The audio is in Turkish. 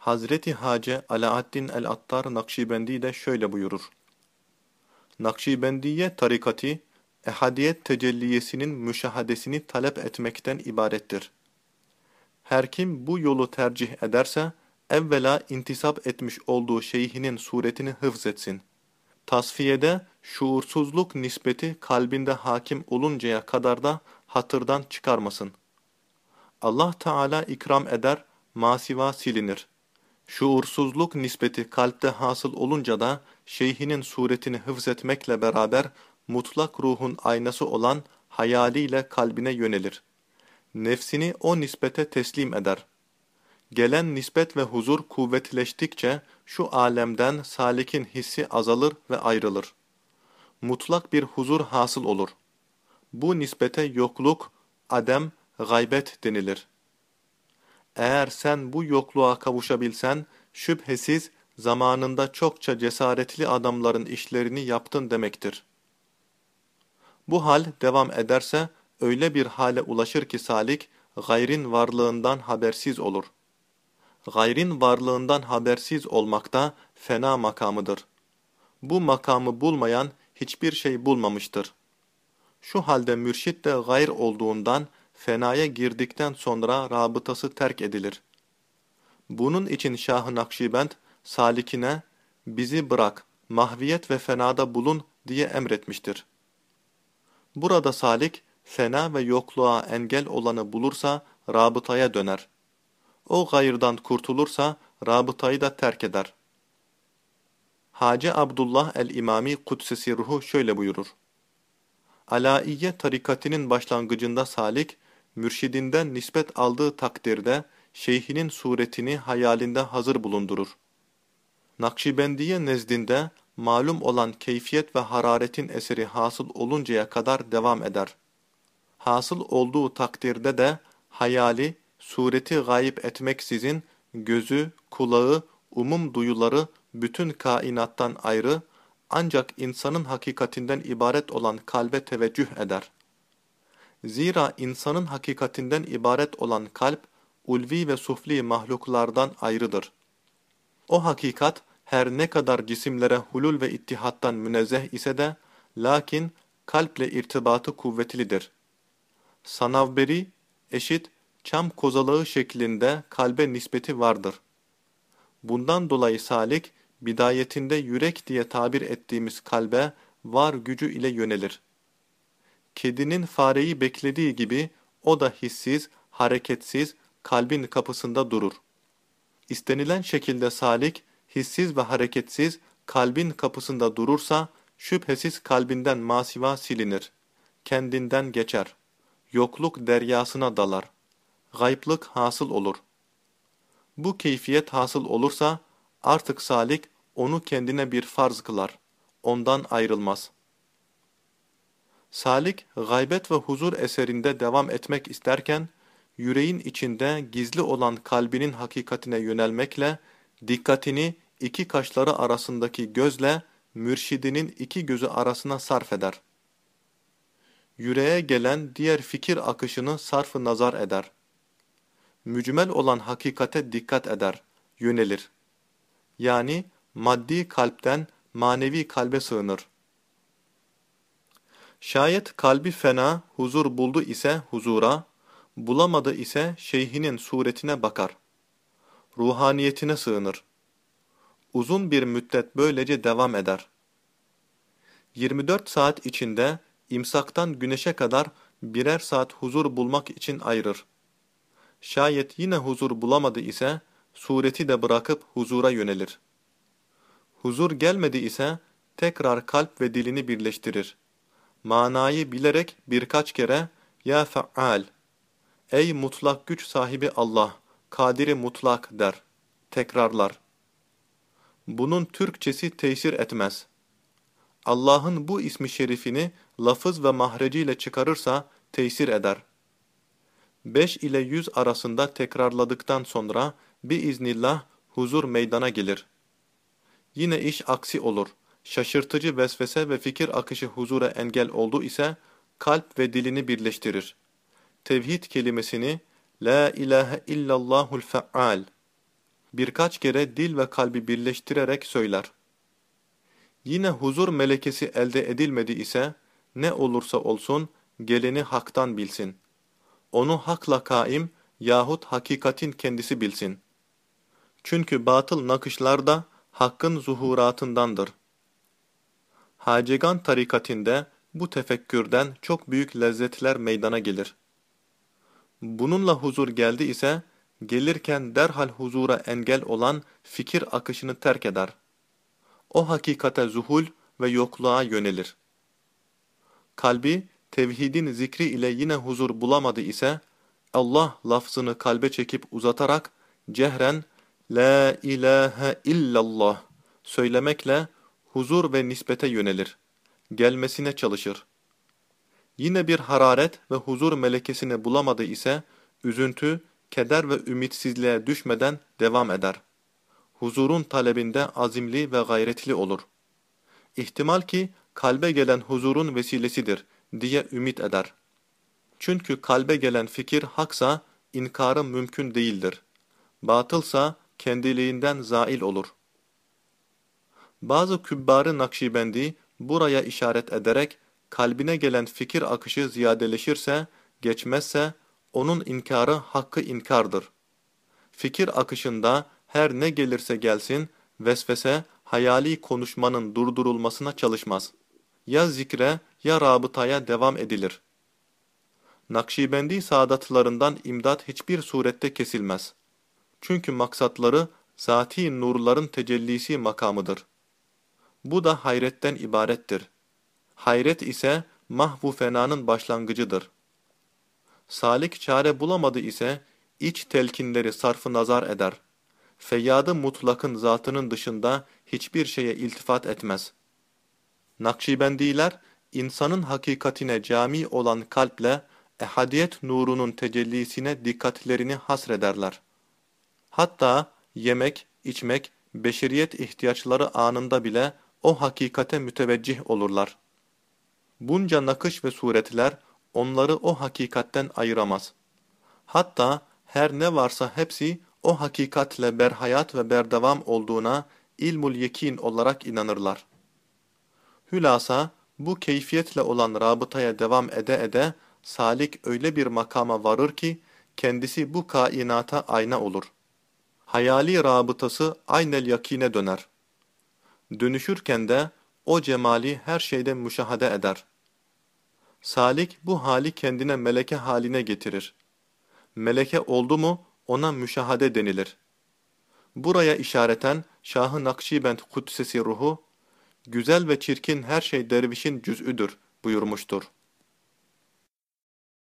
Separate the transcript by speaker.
Speaker 1: Hazreti Hace Alaaddin el-Attar Nakşibendi de şöyle buyurur. Nakşibendiye tarikati, ehadiyet tecelliyesinin müşahadesini talep etmekten ibarettir. Her kim bu yolu tercih ederse, evvela intisap etmiş olduğu şeyhinin suretini hıfzetsin. Tasfiyede şuursuzluk nispeti kalbinde hakim oluncaya kadar da hatırdan çıkarmasın. Allah Teala ikram eder, masiva silinir. Şuursuzluk nispeti kalpte hasıl olunca da şeyhinin suretini hıfzetmekle beraber mutlak ruhun aynası olan hayaliyle kalbine yönelir. Nefsini o nispete teslim eder. Gelen nispet ve huzur kuvvetleştikçe şu alemden salikin hissi azalır ve ayrılır. Mutlak bir huzur hasıl olur. Bu nispete yokluk, adem, gaybet denilir. Eğer sen bu yokluğa kavuşabilsen, şüphesiz zamanında çokça cesaretli adamların işlerini yaptın demektir. Bu hal devam ederse, öyle bir hale ulaşır ki salik, gayrin varlığından habersiz olur. Gayrin varlığından habersiz olmakta fena makamıdır. Bu makamı bulmayan hiçbir şey bulmamıştır. Şu halde mürşit de gayr olduğundan fenaya girdikten sonra rabıtası terk edilir. Bunun için Şah-ı Nakşibend, salikine, bizi bırak, mahviyet ve fenada bulun diye emretmiştir. Burada salik, fena ve yokluğa engel olanı bulursa rabıtaya döner. O gayırdan kurtulursa rabıtayı da terk eder. Hacı Abdullah el-İmami Kudsesi Ruhu şöyle buyurur. Alaiye tarikatinin başlangıcında salik, mürşidinden nispet aldığı takdirde şeyhinin suretini hayalinde hazır bulundurur. Nakşibendiye nezdinde malum olan keyfiyet ve hararetin eseri hasıl oluncaya kadar devam eder. Hasıl olduğu takdirde de hayali, sureti gayip etmeksizin gözü, kulağı, umum duyuları bütün kainattan ayrı, ancak insanın hakikatinden ibaret olan kalbe teveccüh eder. Zira insanın hakikatinden ibaret olan kalp, ulvi ve sufli mahluklardan ayrıdır. O hakikat, her ne kadar cisimlere hulul ve ittihattan münezzeh ise de, lakin kalple irtibatı kuvvetlidir. Sanavberi, eşit, çam kozalağı şeklinde kalbe nispeti vardır. Bundan dolayı salik, bidayetinde yürek diye tabir ettiğimiz kalbe var gücü ile yönelir. Kedinin fareyi beklediği gibi o da hissiz, hareketsiz, kalbin kapısında durur. İstenilen şekilde salik, hissiz ve hareketsiz, kalbin kapısında durursa, şüphesiz kalbinden masiva silinir. Kendinden geçer. Yokluk deryasına dalar. Gayplık hasıl olur. Bu keyfiyet hasıl olursa, artık salik onu kendine bir farz kılar. Ondan ayrılmaz. Salik, gaybet ve huzur eserinde devam etmek isterken, yüreğin içinde gizli olan kalbinin hakikatine yönelmekle, dikkatini iki kaşları arasındaki gözle, mürşidinin iki gözü arasına sarf eder. Yüreğe gelen diğer fikir akışını sarf nazar eder. Mücmel olan hakikate dikkat eder, yönelir. Yani maddi kalpten manevi kalbe sığınır. Şayet kalbi fena, huzur buldu ise huzura, bulamadı ise şeyhinin suretine bakar. Ruhaniyetine sığınır. Uzun bir müddet böylece devam eder. 24 saat içinde imsaktan güneşe kadar birer saat huzur bulmak için ayırır. Şayet yine huzur bulamadı ise sureti de bırakıp huzura yönelir. Huzur gelmedi ise tekrar kalp ve dilini birleştirir. Manayı bilerek birkaç kere ya faal ey mutlak güç sahibi Allah kadiri mutlak der. Tekrarlar. Bunun Türkçesi tesir etmez. Allah'ın bu ismi şerifini lafız ve mahreciyle çıkarırsa tesir eder. 5 ile 100 arasında tekrarladıktan sonra biiznillah huzur meydana gelir. Yine iş aksi olur. Şaşırtıcı vesvese ve fikir akışı huzura engel oldu ise kalp ve dilini birleştirir. Tevhid kelimesini La ilahe illallahul fe'al birkaç kere dil ve kalbi birleştirerek söyler. Yine huzur melekesi elde edilmedi ise, ne olursa olsun geleni haktan bilsin. Onu hakla kaim yahut hakikatin kendisi bilsin. Çünkü batıl nakışlar da hakkın zuhuratındandır. Hacegan tarikatinde bu tefekkürden çok büyük lezzetler meydana gelir. Bununla huzur geldi ise, gelirken derhal huzura engel olan fikir akışını terk eder. O hakikate zuhul ve yokluğa yönelir. Kalbi, tevhidin zikri ile yine huzur bulamadı ise, Allah lafzını kalbe çekip uzatarak, cehren, La ilahe illallah söylemekle huzur ve nispete yönelir. Gelmesine çalışır. Yine bir hararet ve huzur melekesini bulamadı ise, üzüntü, keder ve ümitsizliğe düşmeden devam eder. Huzurun talebinde azimli ve gayretli olur. İhtimal ki kalbe gelen huzurun vesilesidir diye ümit eder. Çünkü kalbe gelen fikir haksa inkarı mümkün değildir. Batılsa kendiliğinden zail olur. Bazı kübbarı Nakşibendi buraya işaret ederek kalbine gelen fikir akışı ziyadeleşirse, geçmezse onun inkarı hakkı inkardır. Fikir akışında her ne gelirse gelsin, vesvese, hayali konuşmanın durdurulmasına çalışmaz. Ya zikre ya rabıtaya devam edilir. Nakşibendi saadatlarından imdat hiçbir surette kesilmez. Çünkü maksatları zati nurların tecellisi makamıdır. Bu da hayretten ibarettir. Hayret ise mahvu fenanın başlangıcıdır. Salik çare bulamadı ise iç telkinleri sarfı nazar eder. Feyyadı mutlakın zatının dışında hiçbir şeye iltifat etmez. Nakşibendiler, insanın hakikatine cami olan kalple ehadiyet nurunun tecellisine dikkatlerini hasrederler. Hatta yemek, içmek, beşeriyet ihtiyaçları anında bile o hakikate müteveccih olurlar. Bunca nakış ve suretler onları o hakikatten ayıramaz. Hatta her ne varsa hepsi o hakikatle berhayat ve berdevam olduğuna ilmul yekin olarak inanırlar. Hülasa bu keyfiyetle olan rabıtaya devam ede ede salik öyle bir makama varır ki kendisi bu kainata ayna olur. Hayali rabıtası aynel yakine döner. Dönüşürken de o cemali her şeyde müşahede eder. Salik bu hali kendine meleke haline getirir. Meleke oldu mu ona müşahade denilir. Buraya işareten Şah-ı Nakşibend Kudsesi ruhu, güzel ve çirkin her şey dervişin cüz'üdür buyurmuştur.